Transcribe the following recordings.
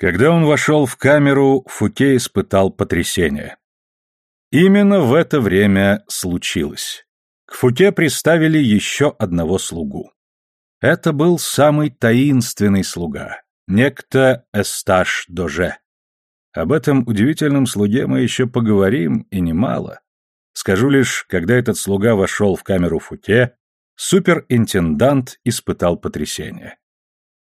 Когда он вошел в камеру, Фуке испытал потрясение. Именно в это время случилось. К Фуке приставили еще одного слугу. Это был самый таинственный слуга, некто Эсташ Доже. Об этом удивительном слуге мы еще поговорим, и немало. Скажу лишь, когда этот слуга вошел в камеру Фуке, суперинтендант испытал потрясение.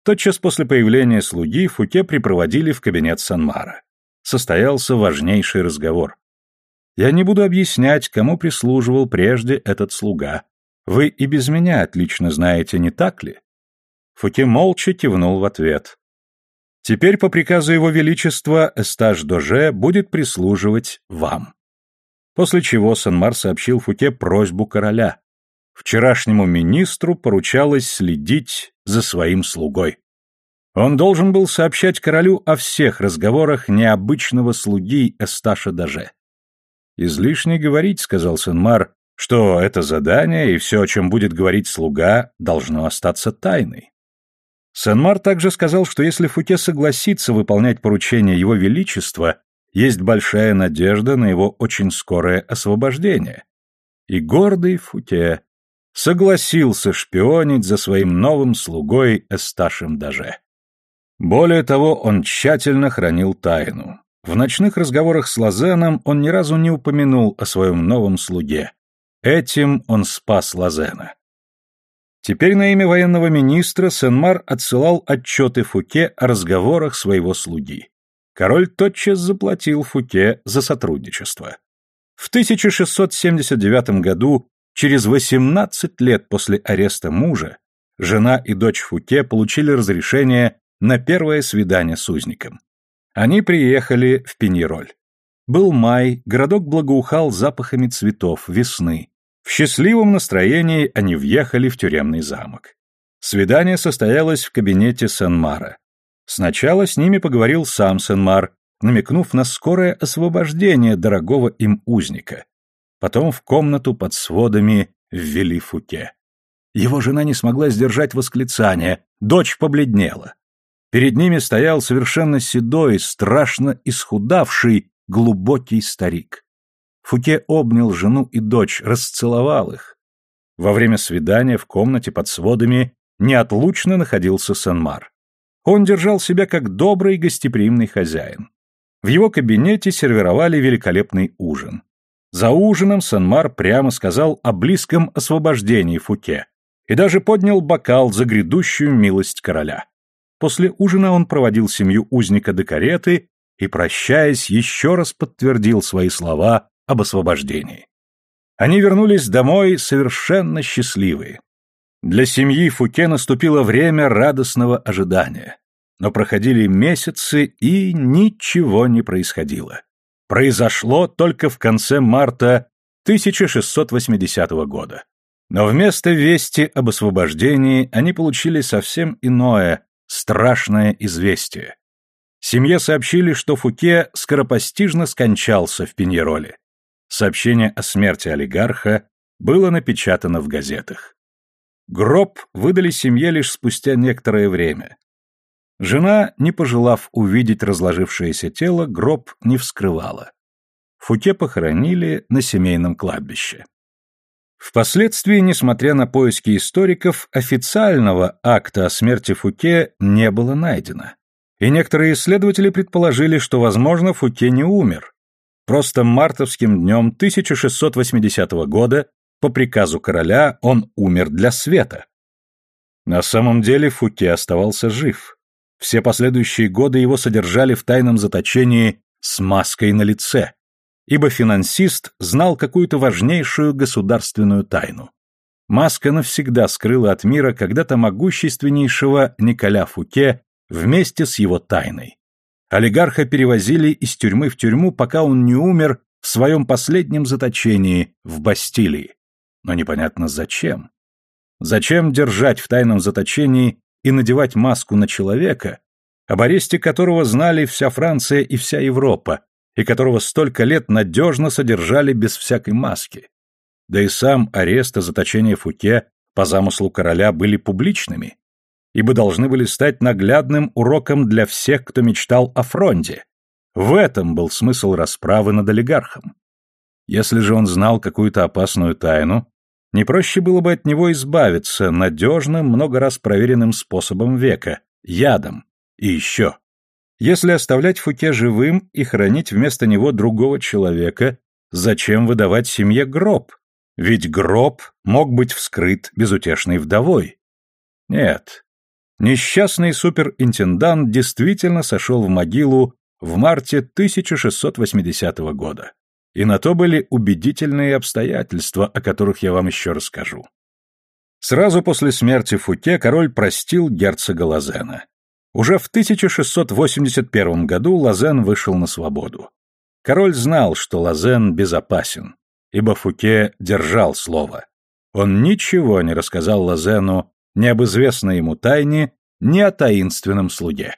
Тотчас после появления слуги Фуке припроводили в кабинет Санмара. Состоялся важнейший разговор. Я не буду объяснять, кому прислуживал прежде этот слуга. Вы и без меня отлично знаете, не так ли? Фуке молча кивнул в ответ. Теперь по приказу его величества Эстаж Доже будет прислуживать вам. После чего Санмар сообщил Фуке просьбу короля. Вчерашнему министру поручалось следить за своим слугой. Он должен был сообщать королю о всех разговорах необычного слуги Эсташа Даже. «Излишне говорить», — сказал Сенмар, — «что это задание и все, о чем будет говорить слуга, должно остаться тайной». Сенмар также сказал, что если Фуке согласится выполнять поручение его величества, есть большая надежда на его очень скорое освобождение. И гордый Фуке согласился шпионить за своим новым слугой Эсташем Даже. Более того, он тщательно хранил тайну. В ночных разговорах с Лазеном он ни разу не упомянул о своем новом слуге. Этим он спас Лазена. Теперь на имя военного министра Сенмар отсылал отчеты Фуке о разговорах своего слуги. Король тотчас заплатил Фуке за сотрудничество. В 1679 году Через 18 лет после ареста мужа жена и дочь Фуке получили разрешение на первое свидание с узником. Они приехали в Пеньероль. Был май, городок благоухал запахами цветов, весны. В счастливом настроении они въехали в тюремный замок. Свидание состоялось в кабинете Сен-Мара. Сначала с ними поговорил сам Сен-Мар, намекнув на скорое освобождение дорогого им узника. Потом в комнату под сводами ввели Фуке. Его жена не смогла сдержать восклицание, дочь побледнела. Перед ними стоял совершенно седой, страшно исхудавший, глубокий старик. Фуке обнял жену и дочь, расцеловал их. Во время свидания в комнате под сводами неотлучно находился Санмар. Он держал себя как добрый гостеприимный хозяин. В его кабинете сервировали великолепный ужин. За ужином Санмар прямо сказал о близком освобождении Фуке и даже поднял бокал за грядущую милость короля. После ужина он проводил семью узника до кареты и, прощаясь, еще раз подтвердил свои слова об освобождении. Они вернулись домой совершенно счастливые. Для семьи Фуке наступило время радостного ожидания. Но проходили месяцы, и ничего не происходило произошло только в конце марта 1680 года. Но вместо вести об освобождении они получили совсем иное, страшное известие. Семье сообщили, что Фуке скоропостижно скончался в Пиньероле. Сообщение о смерти олигарха было напечатано в газетах. Гроб выдали семье лишь спустя некоторое время. Жена, не пожелав увидеть разложившееся тело, гроб не вскрывала. Фуке похоронили на семейном кладбище. Впоследствии, несмотря на поиски историков, официального акта о смерти Фуке не было найдено. И некоторые исследователи предположили, что, возможно, Фуке не умер. Просто мартовским днем 1680 года по приказу короля он умер для света. На самом деле Фуке оставался жив. Все последующие годы его содержали в тайном заточении с маской на лице, ибо финансист знал какую-то важнейшую государственную тайну. Маска навсегда скрыла от мира когда-то могущественнейшего Николя Фуке вместе с его тайной. Олигарха перевозили из тюрьмы в тюрьму, пока он не умер в своем последнем заточении в Бастилии. Но непонятно зачем. Зачем держать в тайном заточении и надевать маску на человека, об аресте которого знали вся Франция и вся Европа, и которого столько лет надежно содержали без всякой маски. Да и сам арест и заточение Фуке по замыслу короля были публичными. ибо должны были стать наглядным уроком для всех, кто мечтал о фронте. В этом был смысл расправы над олигархом. Если же он знал какую-то опасную тайну, не проще было бы от него избавиться надежным, много раз проверенным способом века – ядом. И еще. Если оставлять Фуке живым и хранить вместо него другого человека, зачем выдавать семье гроб? Ведь гроб мог быть вскрыт безутешной вдовой. Нет. Несчастный суперинтендант действительно сошел в могилу в марте 1680 года. И на то были убедительные обстоятельства, о которых я вам еще расскажу. Сразу после смерти Фуке король простил герцога Лазена. Уже в 1681 году Лазен вышел на свободу. Король знал, что Лазен безопасен, ибо Фуке держал слово. Он ничего не рассказал Лазену ни об известной ему тайне, ни о таинственном слуге.